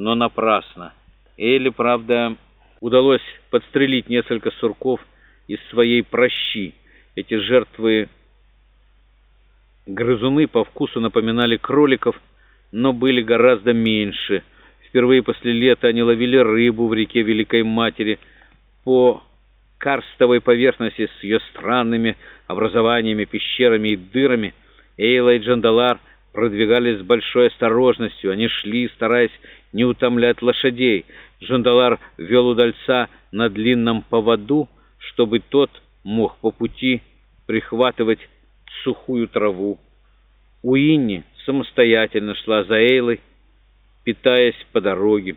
но напрасно. Эйли, правда, удалось подстрелить несколько сурков из своей прощи. Эти жертвы грызуны по вкусу напоминали кроликов, но были гораздо меньше. Впервые после лета они ловили рыбу в реке Великой Матери по карстовой поверхности с ее странными образованиями, пещерами и дырами. Эйла и Джандалар продвигались с большой осторожностью. Они шли, стараясь не утомлять лошадей. Джандалар вел удальца на длинном поводу, чтобы тот мог по пути прихватывать сухую траву. Уинни самостоятельно шла за Эйлой, питаясь по дороге.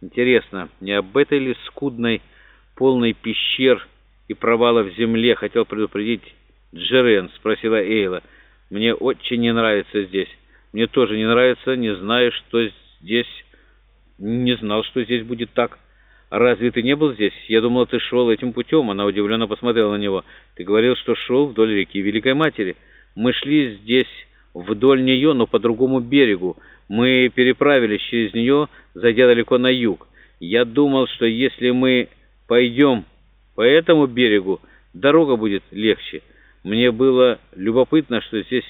Интересно, не об этой ли скудной, полной пещер и провалов в земле хотел предупредить Джерен, спросила Эйла. Мне очень не нравится здесь. Мне тоже не нравится, не знаю, что здесь... Не знал, что здесь будет так. «Разве ты не был здесь? Я думал, ты шел этим путем». Она удивленно посмотрела на него. «Ты говорил, что шел вдоль реки Великой Матери. Мы шли здесь вдоль нее, но по другому берегу. Мы переправились через нее, зайдя далеко на юг. Я думал, что если мы пойдем по этому берегу, дорога будет легче. Мне было любопытно, что здесь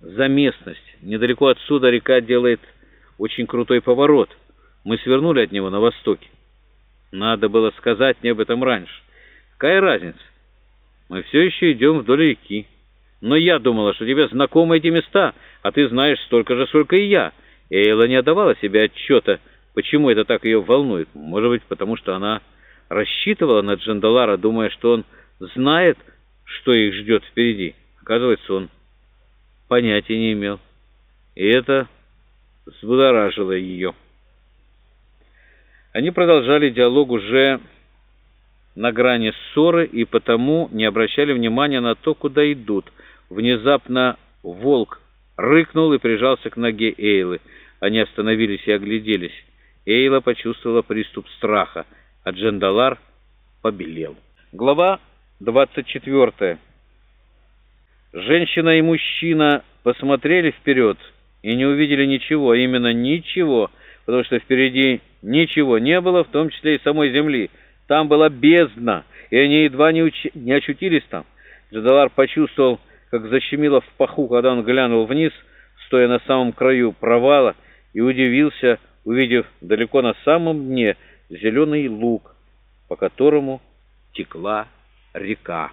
за местность. Недалеко отсюда река делает очень крутой поворот. Мы свернули от него на востоке. Надо было сказать мне об этом раньше. Какая разница? Мы все еще идем вдоль реки. Но я думала, что тебе знакомы эти места, а ты знаешь столько же, сколько и я. Эйла не отдавала себе отчета, почему это так ее волнует. Может быть, потому что она рассчитывала на Джандалара, думая, что он знает, что их ждет впереди. Оказывается, он понятия не имел. И это взбудоражило ее. Они продолжали диалог уже на грани ссоры и потому не обращали внимания на то, куда идут. Внезапно волк рыкнул и прижался к ноге Эйлы. Они остановились и огляделись. Эйла почувствовала приступ страха, а Джендалар побелел. Глава 24. Женщина и мужчина посмотрели вперед и не увидели ничего, именно ничего, потому что впереди ничего не было, в том числе и самой земли. Там была бездна, и они едва не, уч... не очутились там. Джадалар почувствовал, как защемило в паху, когда он глянул вниз, стоя на самом краю провала, и удивился, увидев далеко на самом дне зеленый луг, по которому текла река.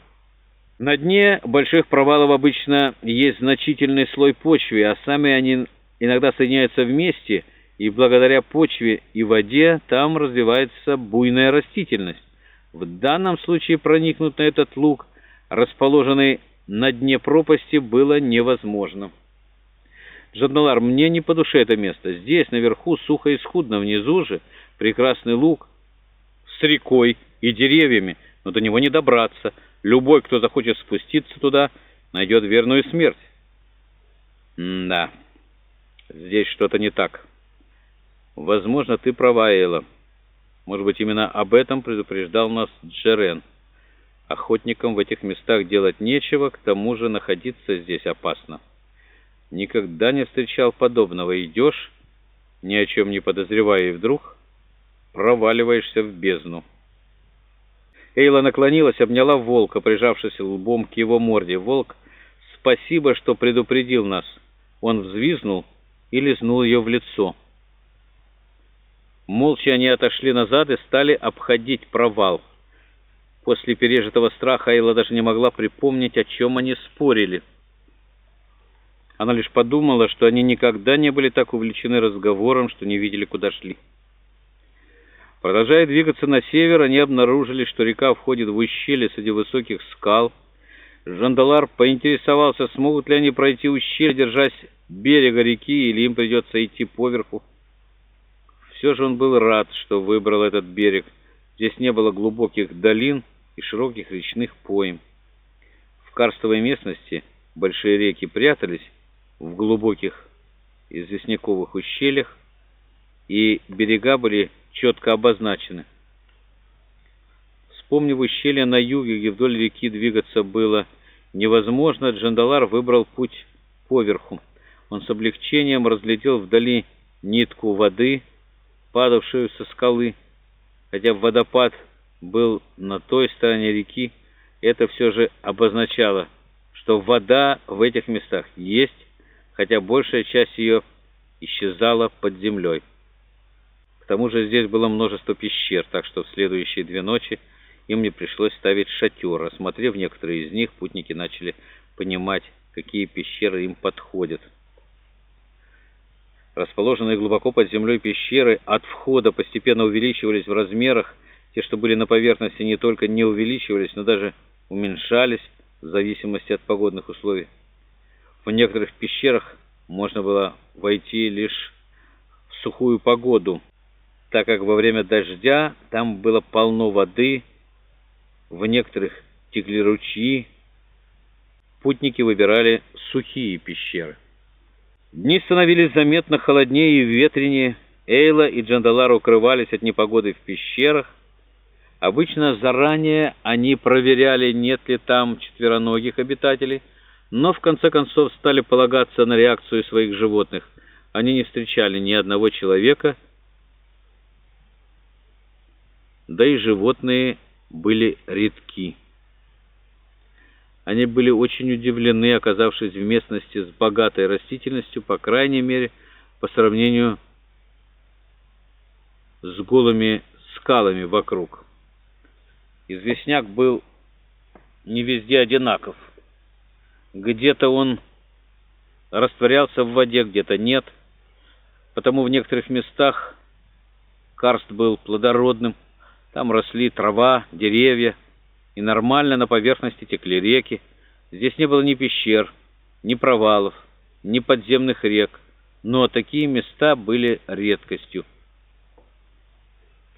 На дне больших провалов обычно есть значительный слой почвы, а сами они иногда соединяются вместе, и благодаря почве и воде там развивается буйная растительность. В данном случае проникнуть на этот луг, расположенный на дне пропасти, было невозможно. Джандалар, мне не по душе это место. Здесь, наверху, сухо и скудно, внизу же прекрасный луг с рекой и деревьями, но до него не добраться — Любой, кто захочет спуститься туда, найдет верную смерть. Да, здесь что-то не так. Возможно, ты права, Эйла. Может быть, именно об этом предупреждал нас Джерен. Охотникам в этих местах делать нечего, к тому же находиться здесь опасно. Никогда не встречал подобного. Идешь, ни о чем не подозревая, и вдруг проваливаешься в бездну. Эйла наклонилась, обняла волка, прижавшись лбом к его морде. «Волк, спасибо, что предупредил нас». Он взвизнул и лизнул ее в лицо. Молча они отошли назад и стали обходить провал. После пережитого страха Эйла даже не могла припомнить, о чем они спорили. Она лишь подумала, что они никогда не были так увлечены разговором, что не видели, куда шли. Продолжая двигаться на север, они обнаружили, что река входит в ущелье среди высоких скал. Жандалар поинтересовался, смогут ли они пройти ущелье, держась берега реки, или им придется идти поверху. Все же он был рад, что выбрал этот берег. Здесь не было глубоких долин и широких речных пойм. В карстовой местности большие реки прятались в глубоких известняковых ущельях, и берега были четко обозначены. Вспомнив ущелье на юге, где вдоль реки двигаться было невозможно, Джандалар выбрал путь поверху. Он с облегчением разглядел вдали нитку воды, падавшую со скалы. Хотя водопад был на той стороне реки, это все же обозначало, что вода в этих местах есть, хотя большая часть ее исчезала под землей. Тому же здесь было множество пещер, так что в следующие две ночи им не пришлось ставить шатер. Осмотрев некоторые из них, путники начали понимать, какие пещеры им подходят. Расположенные глубоко под землей пещеры от входа постепенно увеличивались в размерах. Те, что были на поверхности, не только не увеличивались, но даже уменьшались в зависимости от погодных условий. В некоторых пещерах можно было войти лишь в сухую погоду, так как во время дождя там было полно воды, в некоторых текли ручьи. Путники выбирали сухие пещеры. Дни становились заметно холоднее и ветренее. Эйла и Джандалар укрывались от непогоды в пещерах. Обычно заранее они проверяли, нет ли там четвероногих обитателей, но в конце концов стали полагаться на реакцию своих животных. Они не встречали ни одного человека, да и животные были редки. Они были очень удивлены, оказавшись в местности с богатой растительностью, по крайней мере, по сравнению с голыми скалами вокруг. Известняк был не везде одинаков. Где-то он растворялся в воде, где-то нет. Потому в некоторых местах карст был плодородным. Там росли трава, деревья, и нормально на поверхности текли реки. Здесь не было ни пещер, ни провалов, ни подземных рек, но такие места были редкостью.